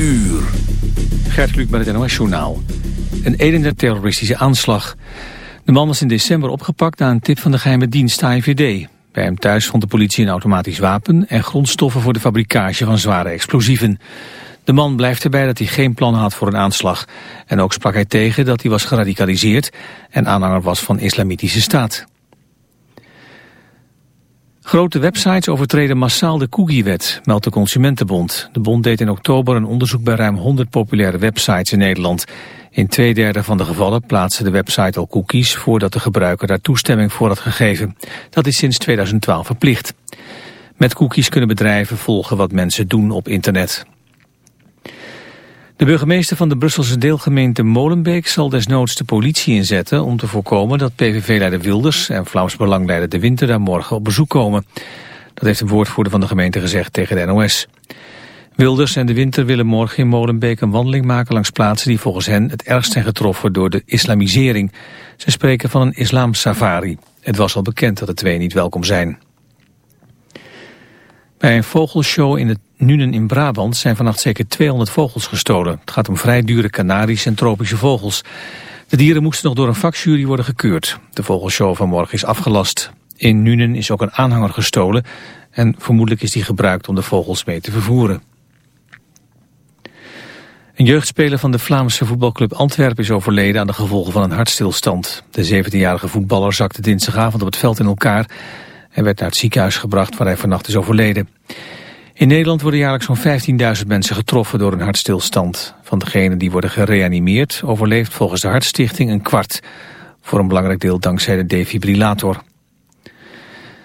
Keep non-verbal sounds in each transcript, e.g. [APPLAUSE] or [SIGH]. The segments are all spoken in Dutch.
uur. Gert Kluk met het NOS Journaal. Een Edender terroristische aanslag. De man was in december opgepakt na een tip van de geheime dienst AIVD. Bij hem thuis vond de politie een automatisch wapen... en grondstoffen voor de fabricage van zware explosieven. De man blijft erbij dat hij geen plan had voor een aanslag. En ook sprak hij tegen dat hij was geradicaliseerd... en aanhanger was van islamitische staat. Grote websites overtreden massaal de cookiewet, meldt de Consumentenbond. De bond deed in oktober een onderzoek bij ruim 100 populaire websites in Nederland. In twee derde van de gevallen plaatste de website al cookies voordat de gebruiker daar toestemming voor had gegeven. Dat is sinds 2012 verplicht. Met cookies kunnen bedrijven volgen wat mensen doen op internet. De burgemeester van de Brusselse deelgemeente Molenbeek zal desnoods de politie inzetten om te voorkomen dat PVV-leider Wilders en Vlaams Belangleider De Winter daar morgen op bezoek komen. Dat heeft een woordvoerder van de gemeente gezegd tegen de NOS. Wilders en De Winter willen morgen in Molenbeek een wandeling maken langs plaatsen die volgens hen het ergst zijn getroffen door de islamisering. Ze spreken van een islamsafari. Het was al bekend dat de twee niet welkom zijn. Bij een vogelshow in het Nuenen in Brabant zijn vannacht zeker 200 vogels gestolen. Het gaat om vrij dure Canarische en tropische vogels. De dieren moesten nog door een vakjury worden gekeurd. De vogelshow van morgen is afgelast. In Nuenen is ook een aanhanger gestolen en vermoedelijk is die gebruikt om de vogels mee te vervoeren. Een jeugdspeler van de Vlaamse voetbalclub Antwerpen is overleden aan de gevolgen van een hartstilstand. De 17-jarige voetballer zakte dinsdagavond op het veld in elkaar en werd naar het ziekenhuis gebracht waar hij vannacht is overleden. In Nederland worden jaarlijks zo'n 15.000 mensen getroffen door een hartstilstand. Van degenen die worden gereanimeerd overleeft volgens de Hartstichting een kwart. Voor een belangrijk deel dankzij de defibrillator.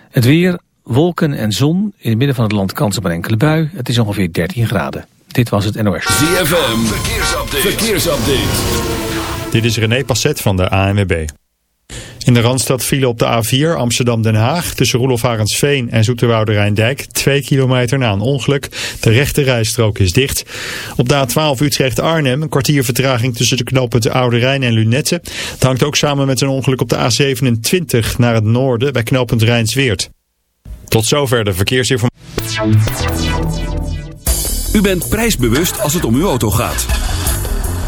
Het weer, wolken en zon. In het midden van het land kans op een enkele bui. Het is ongeveer 13 graden. Dit was het NOS. ZFM, verkeersupdate. verkeersupdate. Dit is René Passet van de ANWB. In de Randstad vielen op de A4 Amsterdam-Den Haag tussen Roelof Arendsveen en Zoeterwoude Rijndijk 2 kilometer na een ongeluk. De rechte rijstrook is dicht. Op de A12 Utrecht-Arnhem een kwartier vertraging tussen de knooppunten Oude Rijn en Lunette. Het hangt ook samen met een ongeluk op de A27 naar het noorden bij knooppunt Rijnsweert. Tot zover de verkeersinformatie. U bent prijsbewust als het om uw auto gaat.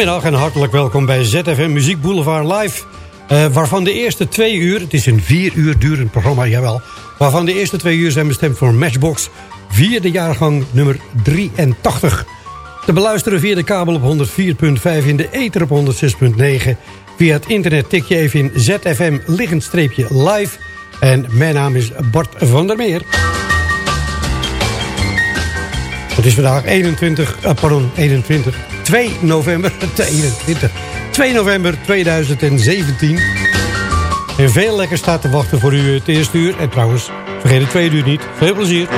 Goedemiddag en hartelijk welkom bij ZFM Muziek Boulevard Live. eh, waarvan de eerste twee uur, het is een vier uur durend programma, jawel. Waarvan de eerste twee uur zijn bestemd voor Matchbox. Vierde jaargang nummer 83. Te beluisteren via de kabel op 104.5 in de ether op 106.9. Via het internet tik je even in ZFM liggend streepje live. En mijn naam is Bart van der Meer. Het is vandaag 21, eh, pardon, 21, 2 november, [LAUGHS] 21, 2 november 2017. En veel lekker staat te wachten voor u het eerste uur. En trouwens, vergeet het tweede uur niet. Veel plezier.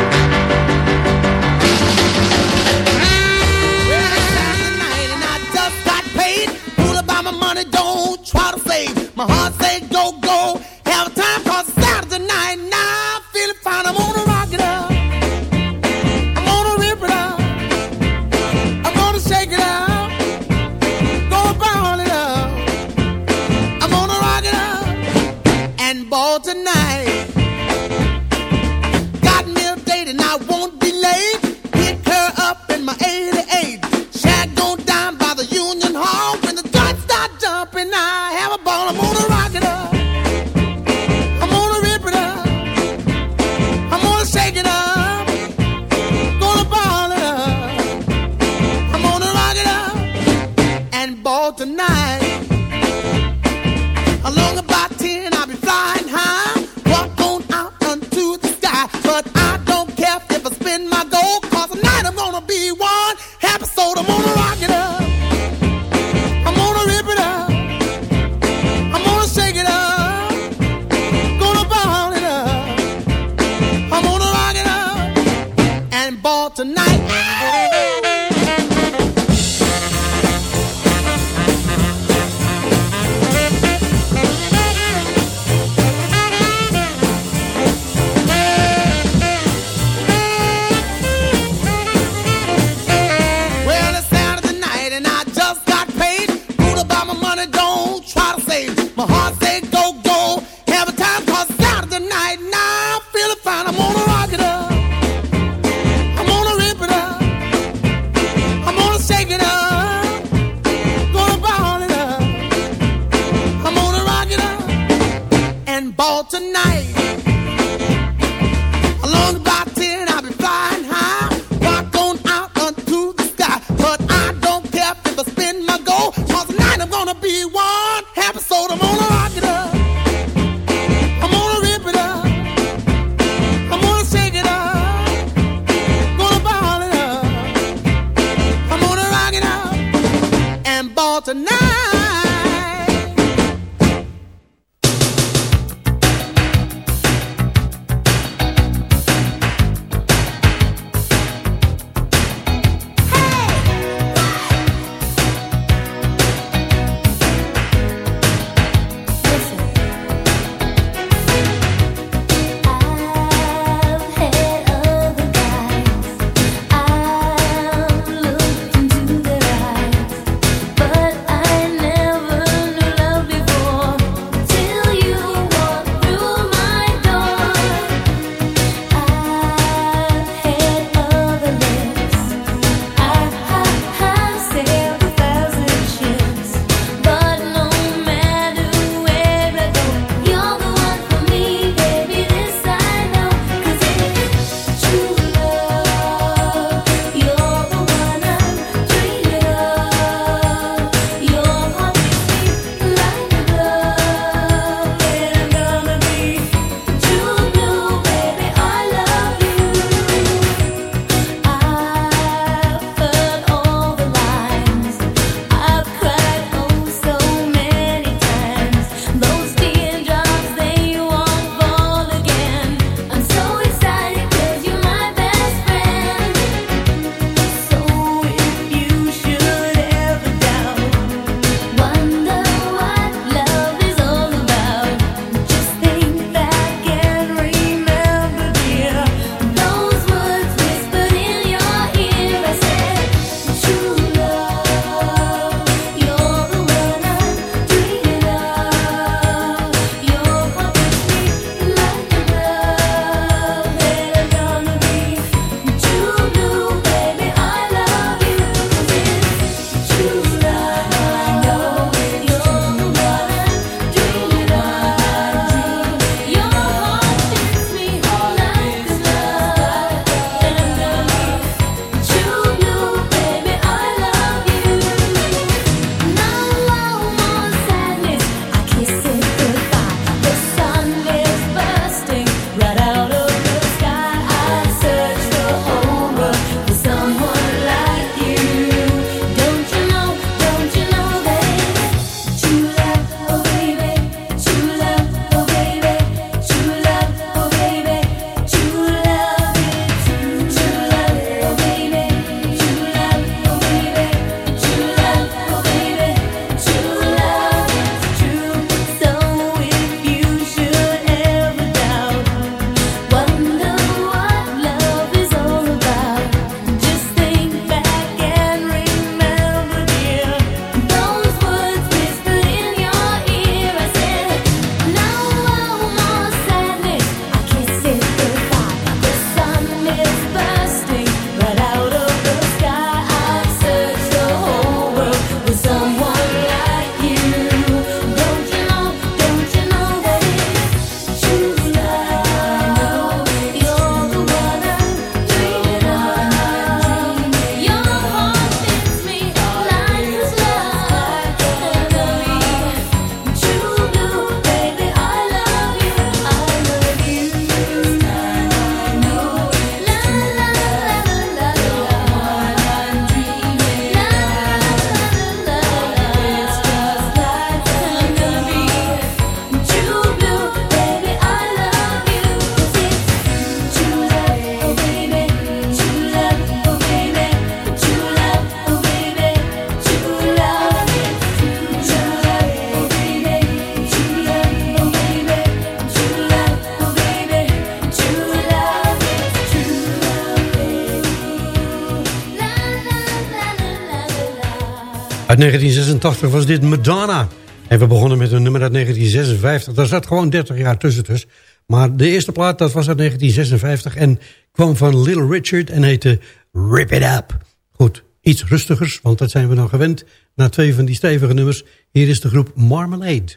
Uit 1986 was dit Madonna. En we begonnen met een nummer uit 1956. Daar zat gewoon 30 jaar tussen dus. Maar de eerste plaat dat was uit 1956 en kwam van Little Richard en heette Rip It Up. Goed, iets rustigers, want dat zijn we dan gewend. Na twee van die stevige nummers. Hier is de groep Marmalade.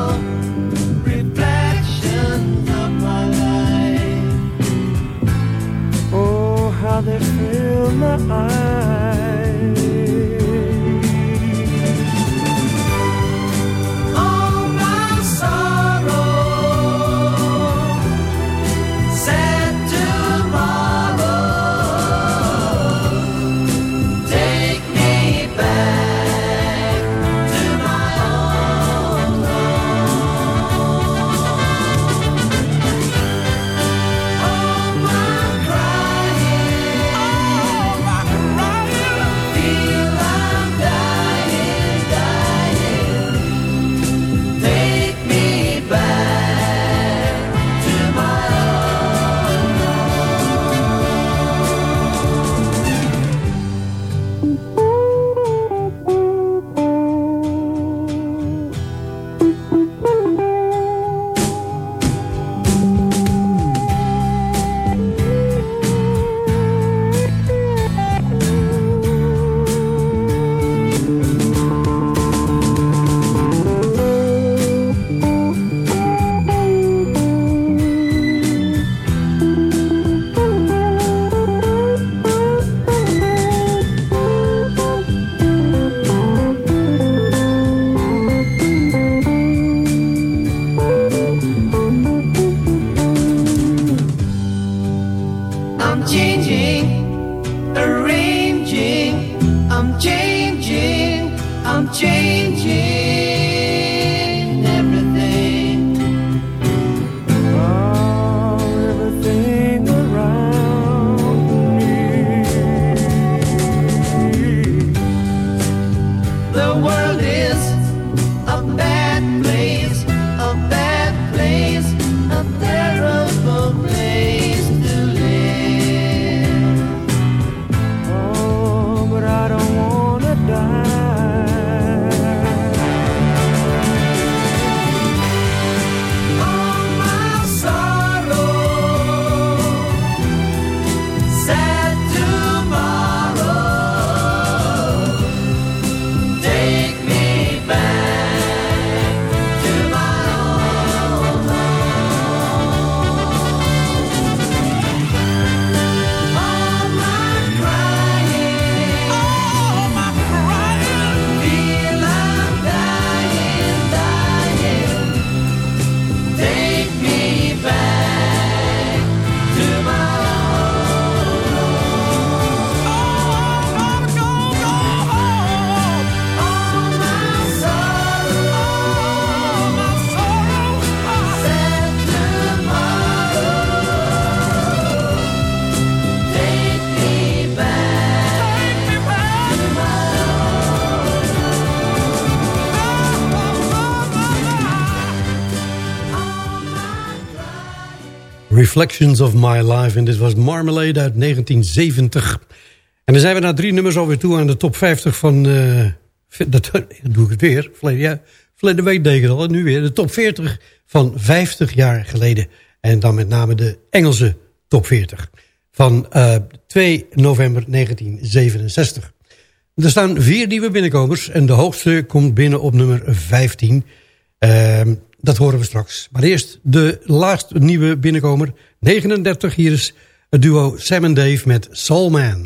fill my eyes. Reflections of My Life. En dit was Marmalade uit 1970. En dan zijn we na drie nummers alweer toe aan de top 50 van... eh, [LAUGHS] dat doe ik het weer. Verleden, ja, week deed ik het al. en Nu weer de top 40 van 50 jaar geleden. En dan met name de Engelse top 40. Van eh, 2 november 1967. Er staan vier nieuwe binnenkomers. En de hoogste komt binnen op nummer 15. Ehm, dat horen we straks. Maar eerst de laatste nieuwe binnenkomer, 39. Hier is het duo Sam en Dave met Soulman.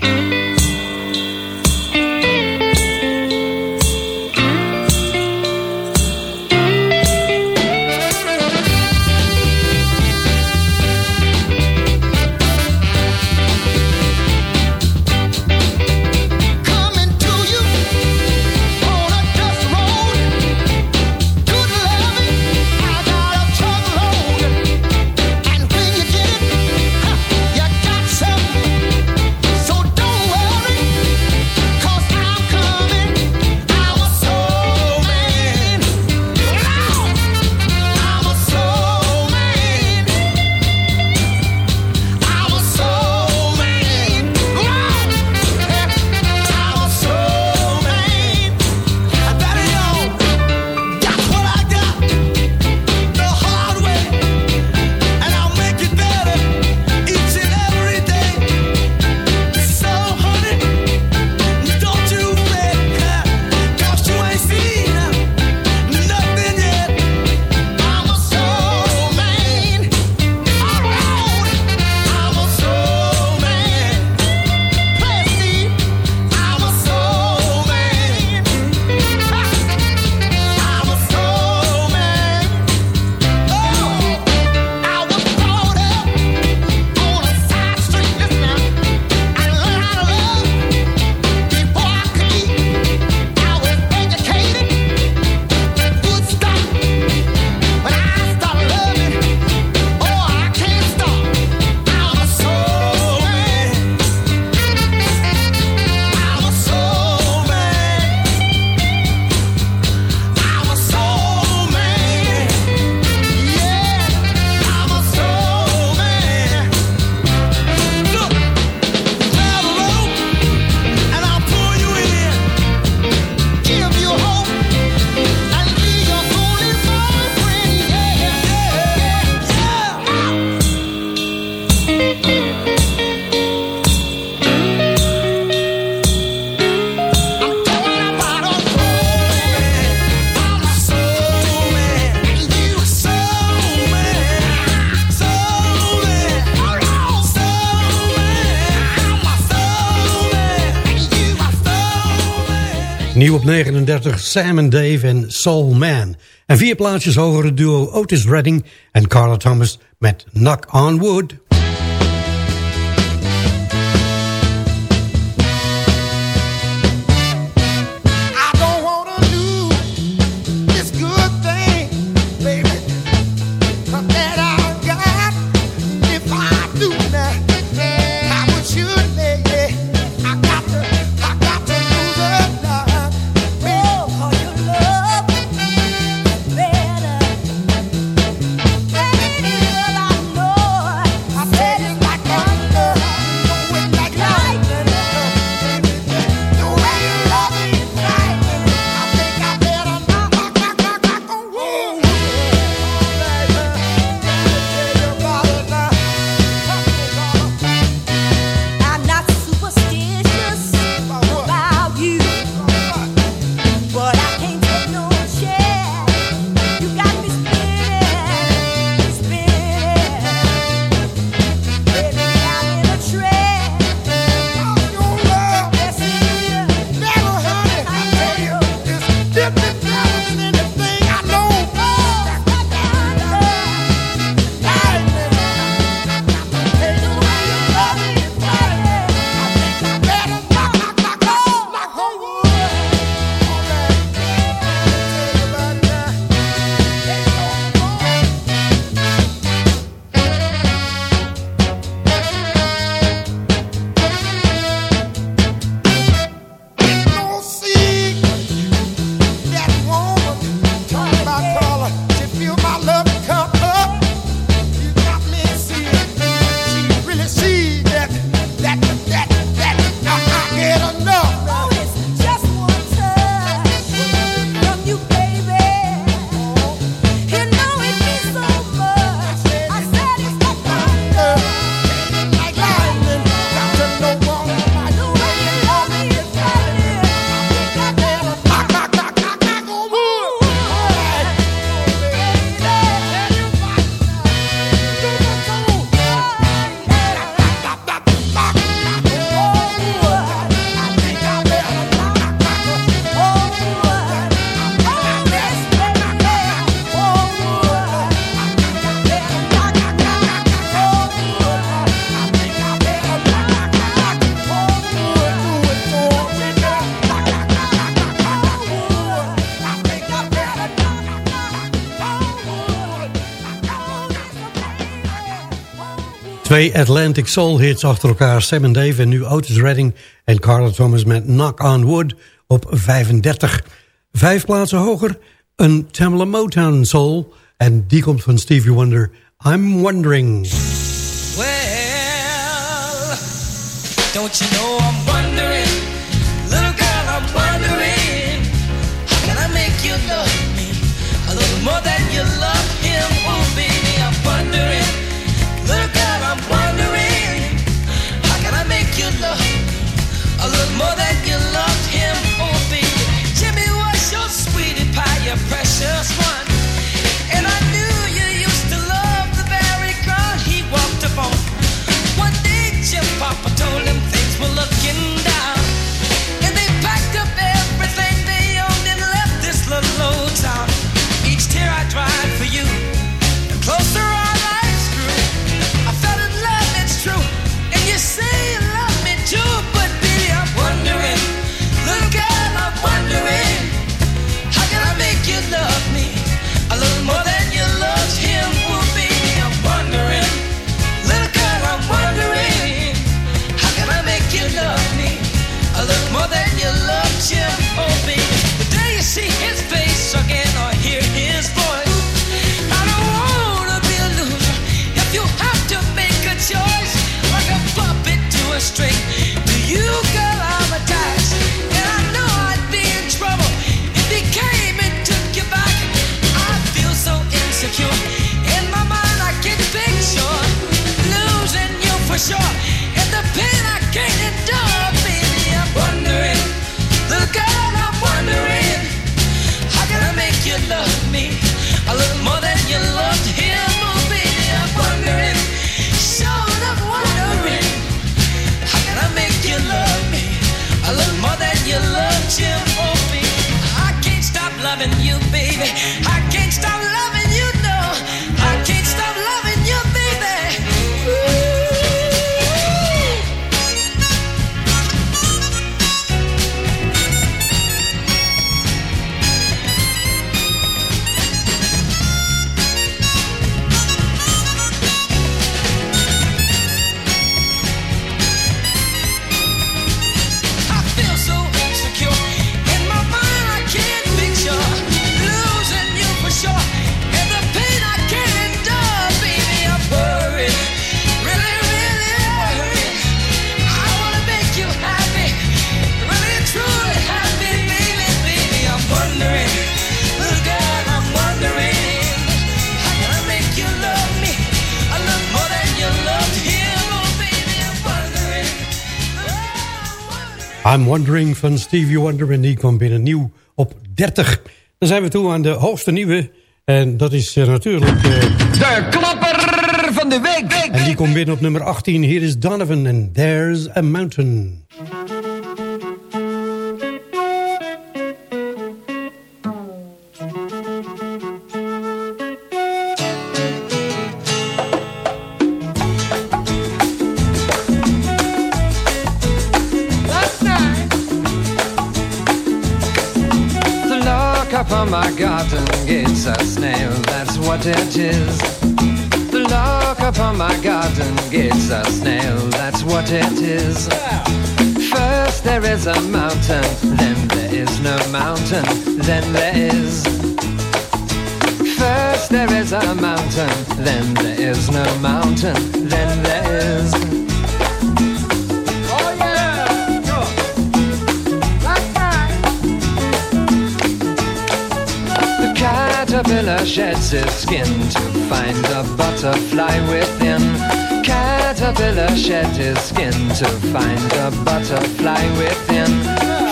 Nieuw op 39, Sam Dave en Soul Man. En vier plaatjes over het duo Otis Redding en Carla Thomas met Knock on Wood. Atlantic Soul hits achter elkaar. Sam Dave en nu Otis Redding en Carla Thomas met Knock on Wood op 35. Vijf plaatsen hoger, een Tamla Motown Soul. En die komt van Stevie Wonder. I'm Wondering. Well, don't you know I'm wondering, I'm Wondering van Stevie Wonder. En die kwam binnen nieuw op 30. Dan zijn we toe aan de hoogste nieuwe. En dat is eh, natuurlijk... eh, De klapper van de week. en die komt binnen op nummer 18. Hier is Donovan en There's a Mountain. A snail, that's what it is. The lock upon my garden gate's a snail, that's what it is. First there is a mountain, then there is no mountain, then there is. First there is a mountain, then there is no mountain, then there is. Caterpillar sheds its skin to find a butterfly within. Caterpillar sheds his skin to find a butterfly within.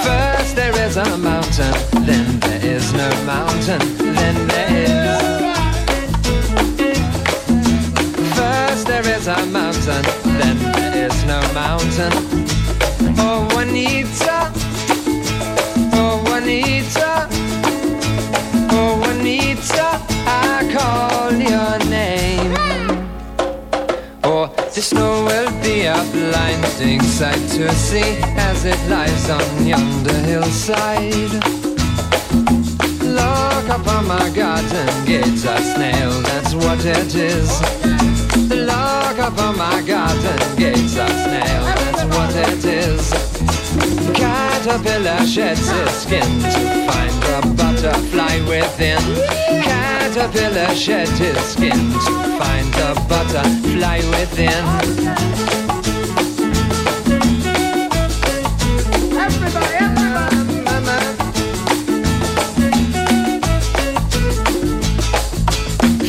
First there is a mountain, then there is no mountain, then there is. First there is a mountain, then there is no mountain. Oh Juanita, oh Juanita, call your name. Oh, the snow will be a blinding sight to see as it lies on yonder hillside. Look upon my garden gates, a snail, that's what it is. Look upon my garden gates are snail, that's what it is. Caterpillar sheds its skin to find the butterfly within. Caterpillar sheds his skin to find the butterfly within.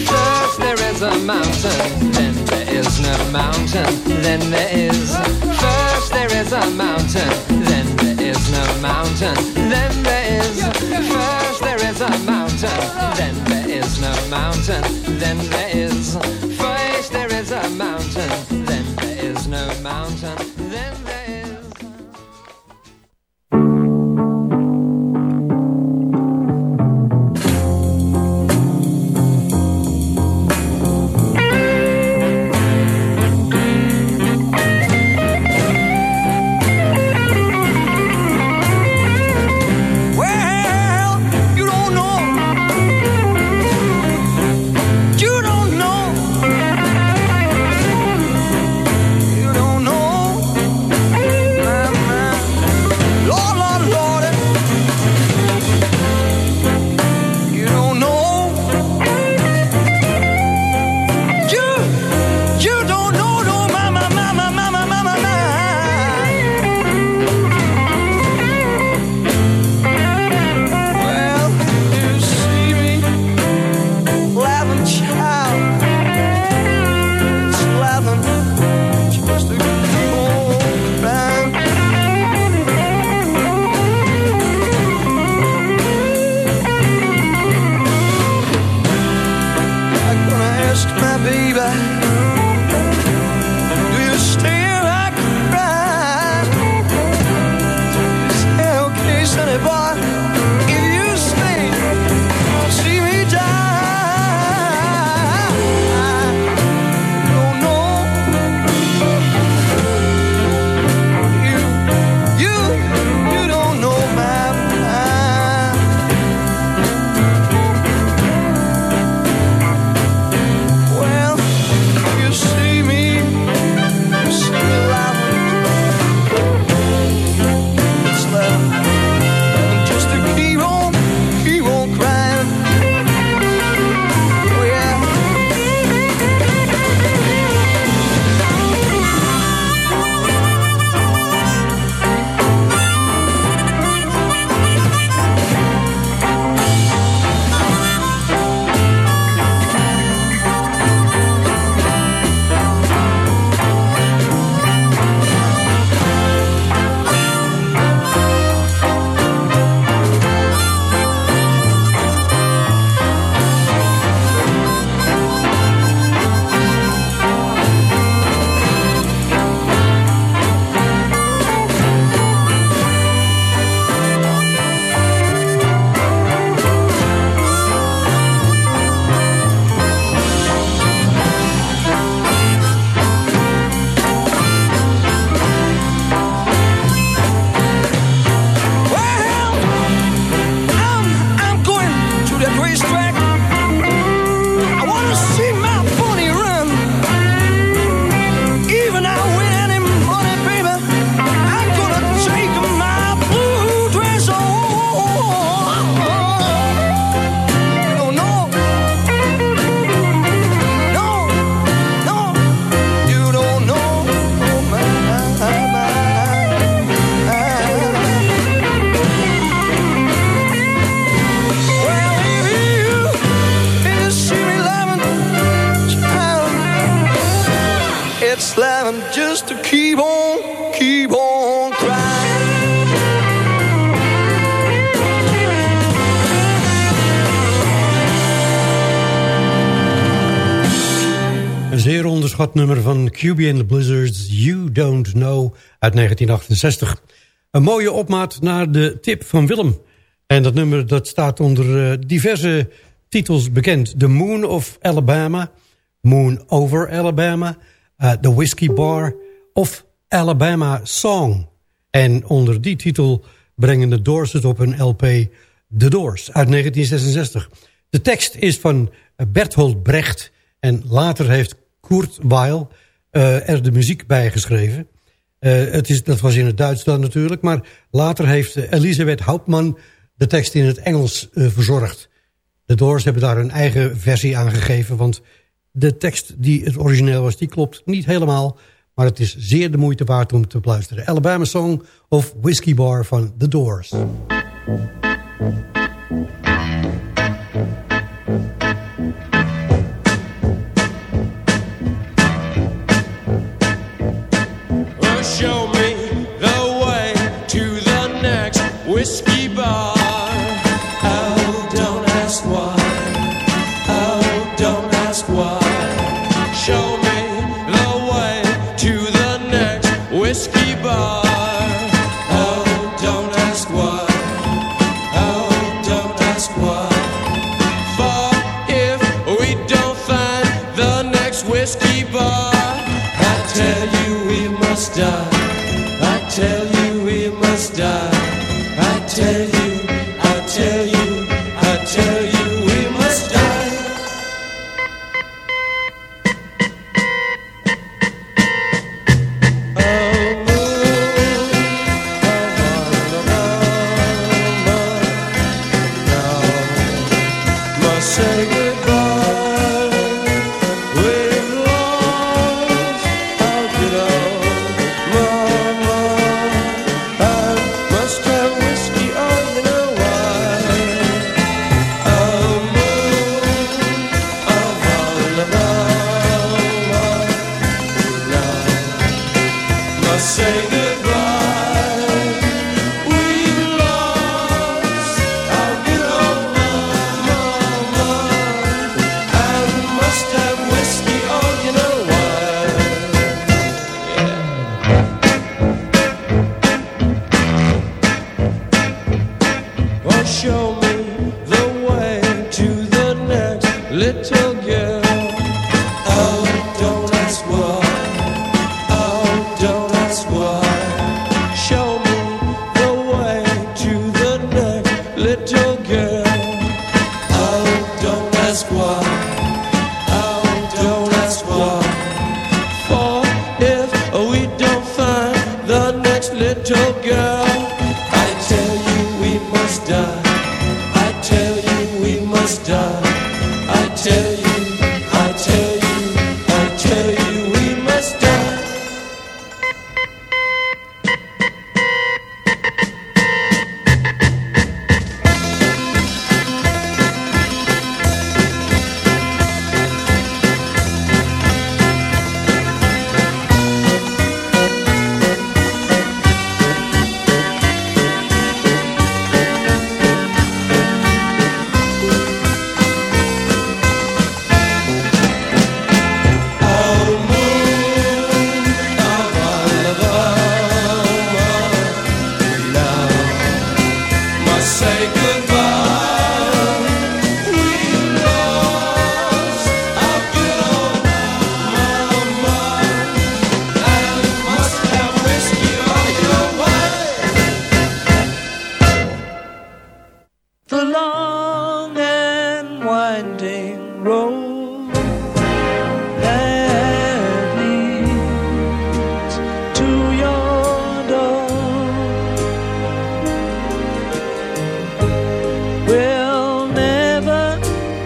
First there is a mountain, then there is no mountain, then there is. There is a mountain, then there is no mountain, then there is. First there is a mountain, then there is no mountain, then there is. First there is a mountain, then there is no mountain, nummer van QB and the Blizzards, You Don't Know, uit 1968. Een mooie opmaat naar de tip van Willem. En dat nummer dat staat onder eh, diverse titels bekend. The Moon of Alabama, Moon Over Alabama, eh, The Whiskey Bar of Alabama Song. En onder die titel brengen de Doors het op hun LP The Doors uit 1966. De tekst is van Berthold Brecht en later heeft Kurt Weil eh, er de muziek bij geschreven. Eh, het is, dat was in het Duits dan natuurlijk. Maar later heeft eh, Elisabeth Hauptmann de tekst in het Engels verzorgd. De Doors hebben daar een eigen versie aan gegeven. Want de tekst die het origineel was, die klopt niet helemaal. Maar het is zeer de moeite waard om te luisteren. Alabama Song of Whiskey Bar van The Doors. whiskey.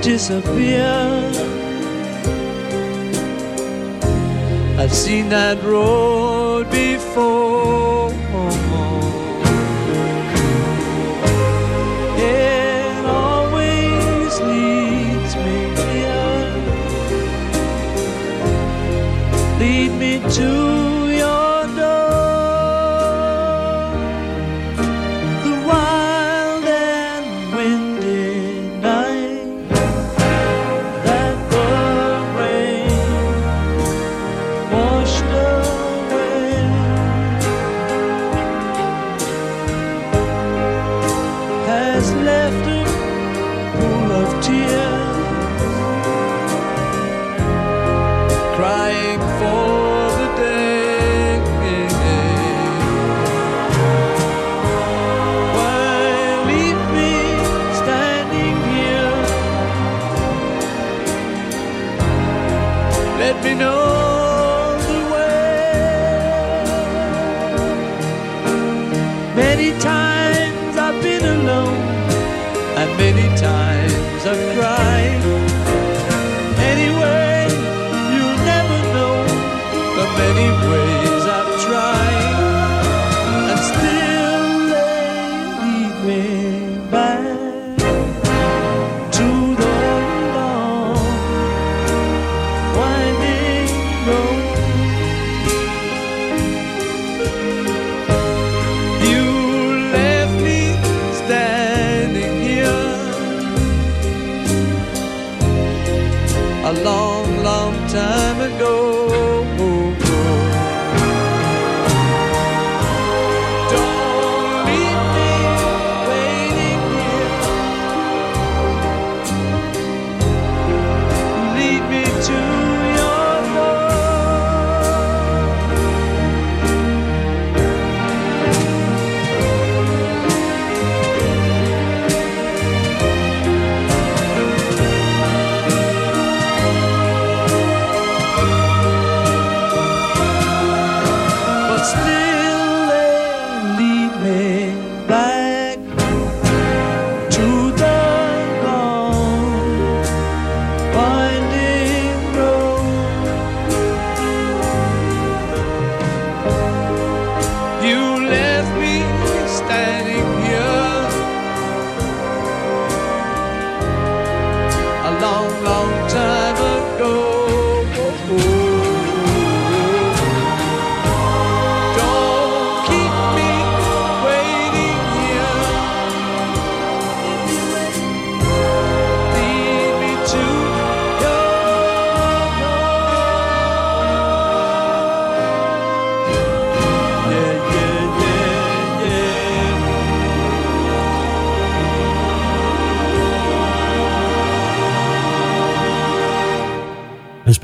disappear. I've seen that road before. It always leads me. Lead me to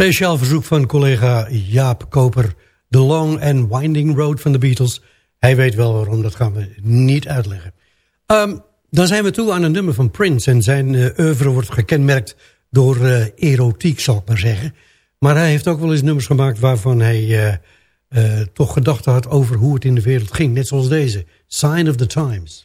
speciaal verzoek van collega Jaap Koper. The Long and Winding Road van de Beatles. Hij weet wel waarom, dat gaan we niet uitleggen. Ehm, dan zijn we toe aan een nummer van Prince. En zijn eh oeuvre wordt gekenmerkt door eh, erotiek, zal ik maar zeggen. Maar hij heeft ook wel eens nummers gemaakt waarvan hij eh, toch gedachten had over hoe het in de wereld ging. Net zoals deze, Sign of the Times.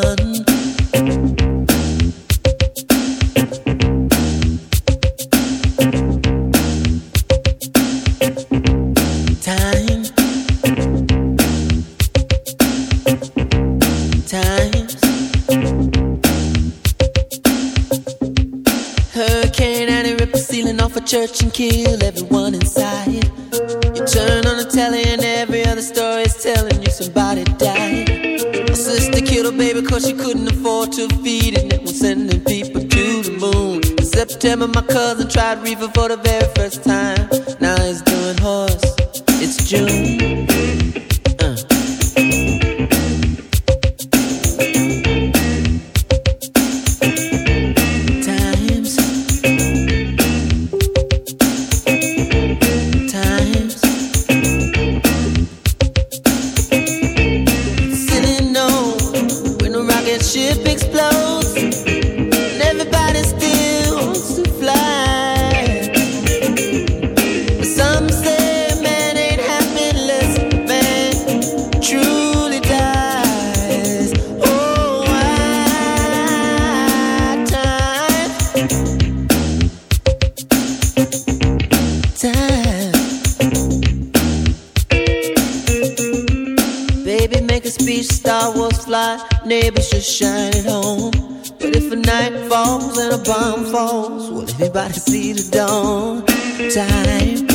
Church and kill everyone inside. You turn on the telly and every other story is telling you somebody died. My sister killed her baby cause she couldn't afford to feed it. And was sending people to the moon. In September, my cousin tried reefer for the very first time. Neighbors just shine at home. But if a night falls and a bomb falls, will everybody see the dawn? Time.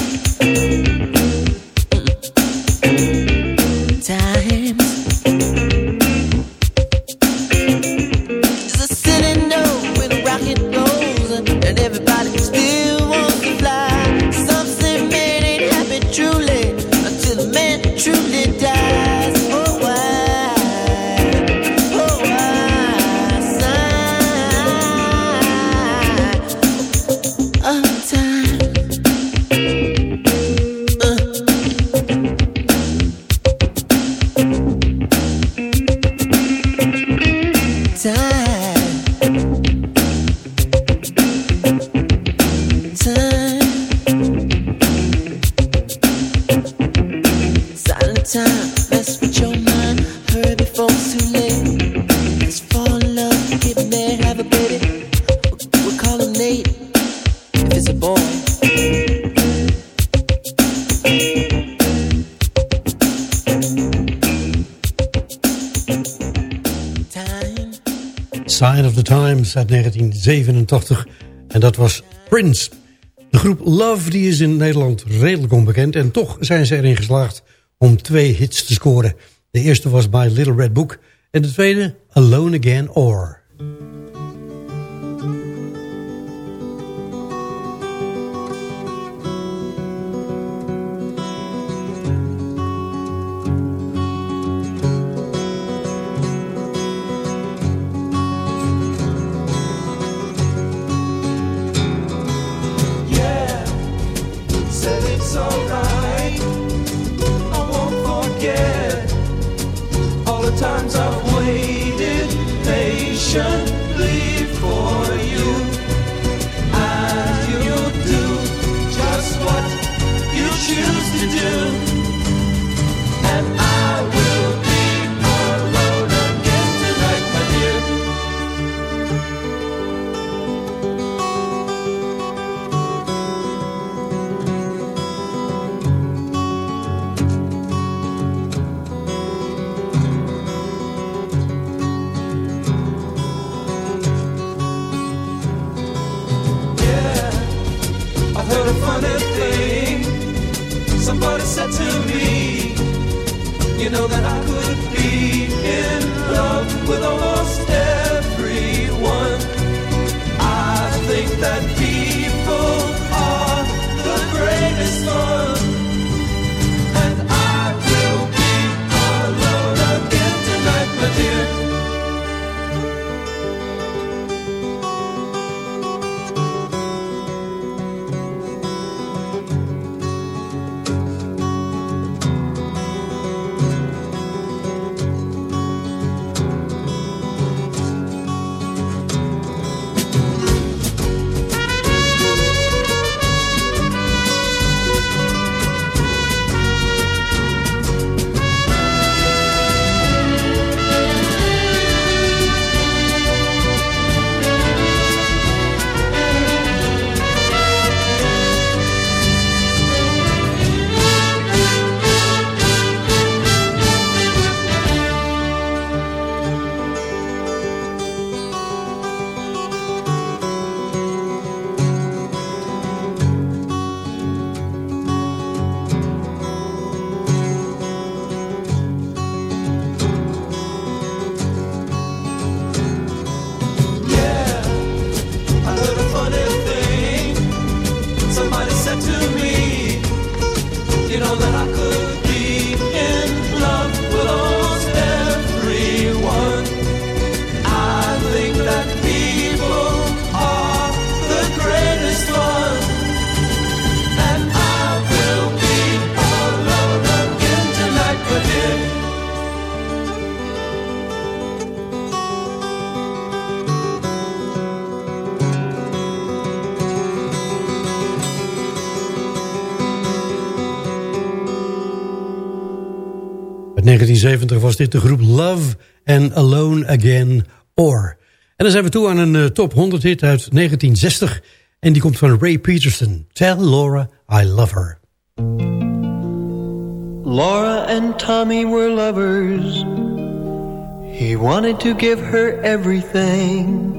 Uit 1987. En dat was Prince. De groep Love die is in Nederland redelijk onbekend. En toch zijn ze erin geslaagd om twee hits te scoren. De eerste was My Little Red Book. En de tweede Alone Again Or. 1970 was dit de groep Love and Alone Again Or. En dan zijn we toe aan een eh, top 100 hit uit 1960. En die komt van Ray Peterson. Tell Laura I Love Her. Laura and Tommy were lovers. He wanted to give her everything.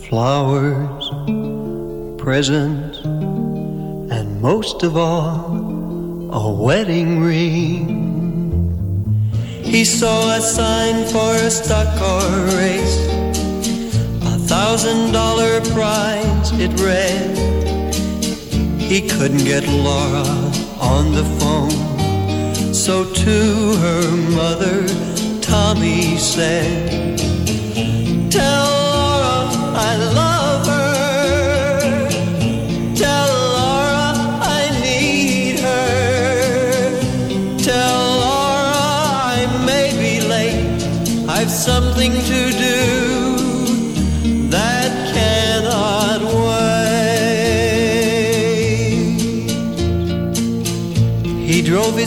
Flowers, presents, and most of all, a wedding ring. He saw a sign for a stock car race, a thousand dollar prize, it read. He couldn't get Laura on the phone. So to her mother, Tommy said, Tell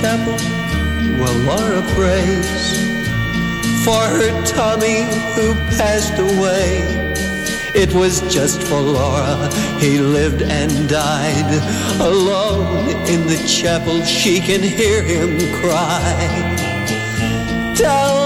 chapel where Laura prays for her Tommy who passed away. It was just for Laura he lived and died. Alone in the chapel she can hear him cry. Tell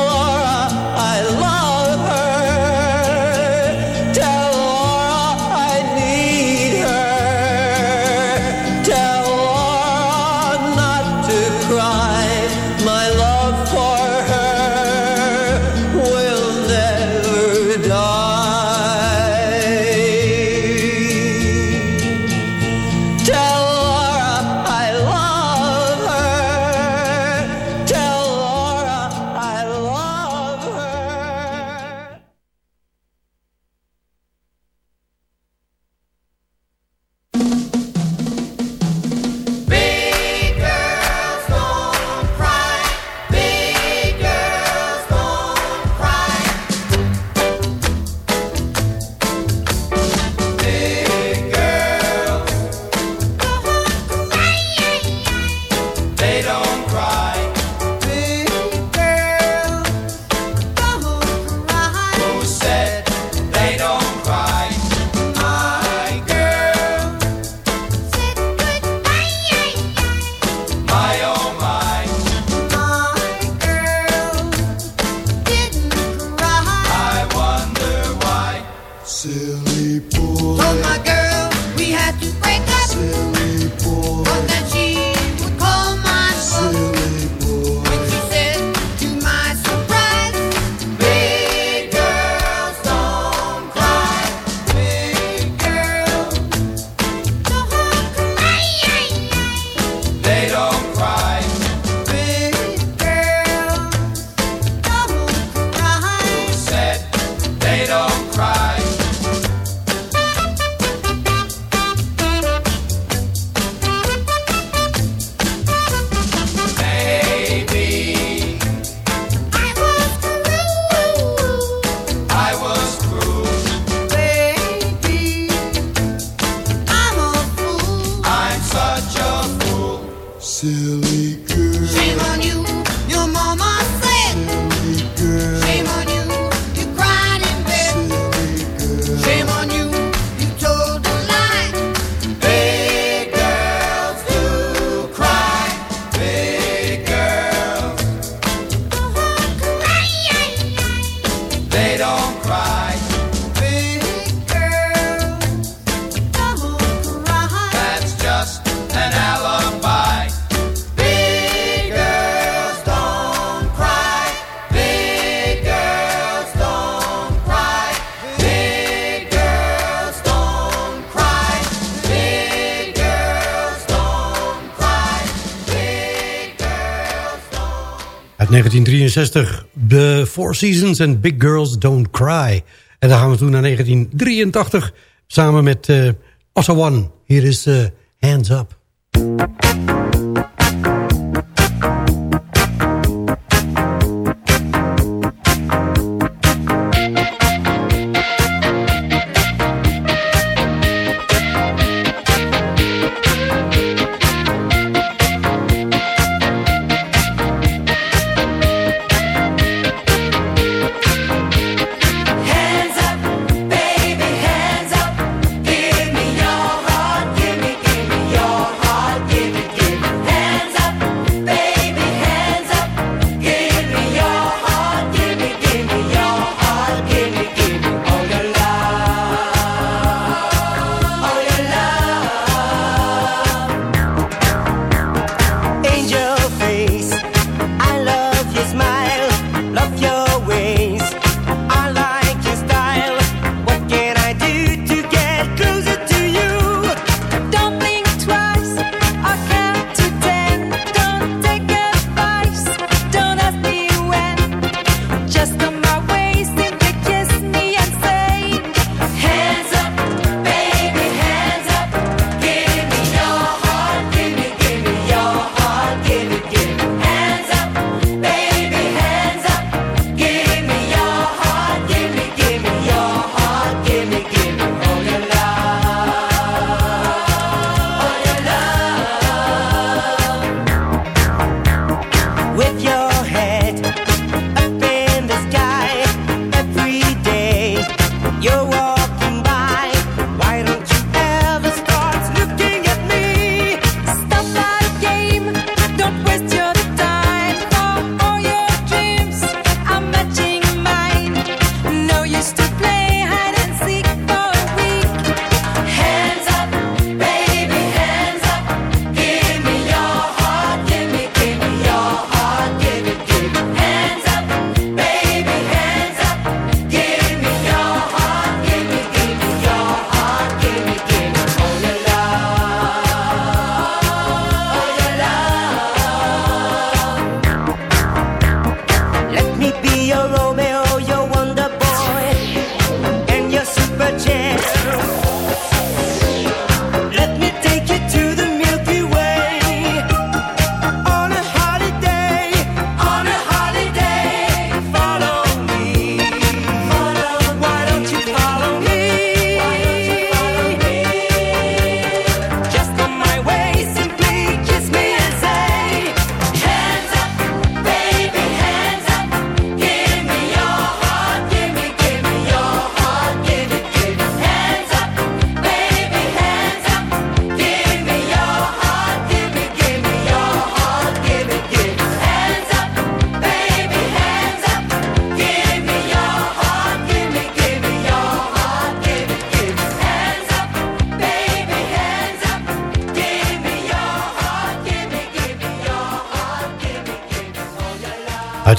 1962, The Four Seasons and Big Girls Don't Cry. En dan gaan we toen naar 1983, samen met eh, uh, Osawan. Hier is eh, Hands Up.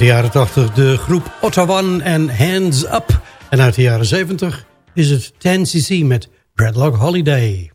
de jaren 80 de groep Ottawa en Hands Up. En uit de jaren 70 is het 10cc met Bradlock Holiday.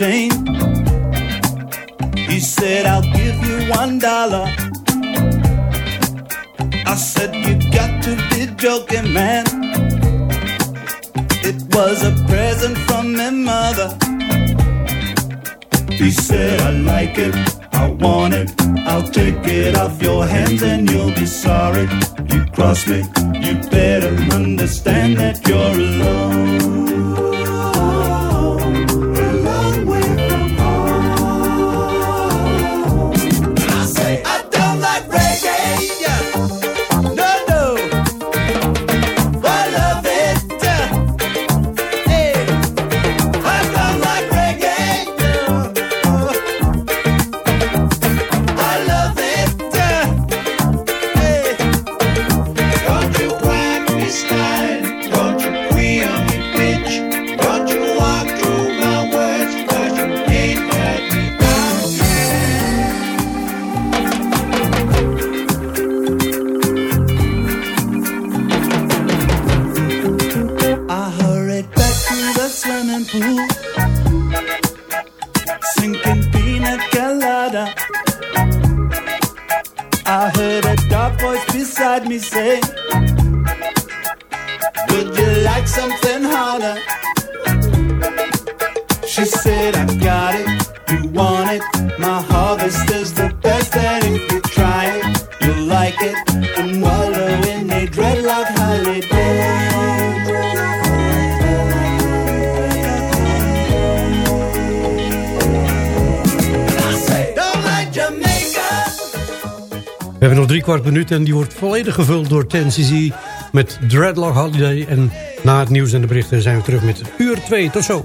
change. En die wordt volledig gevuld door 10cc met Dreadlock Holiday. En na het nieuws en de berichten zijn we terug met uur 2. Tot zo.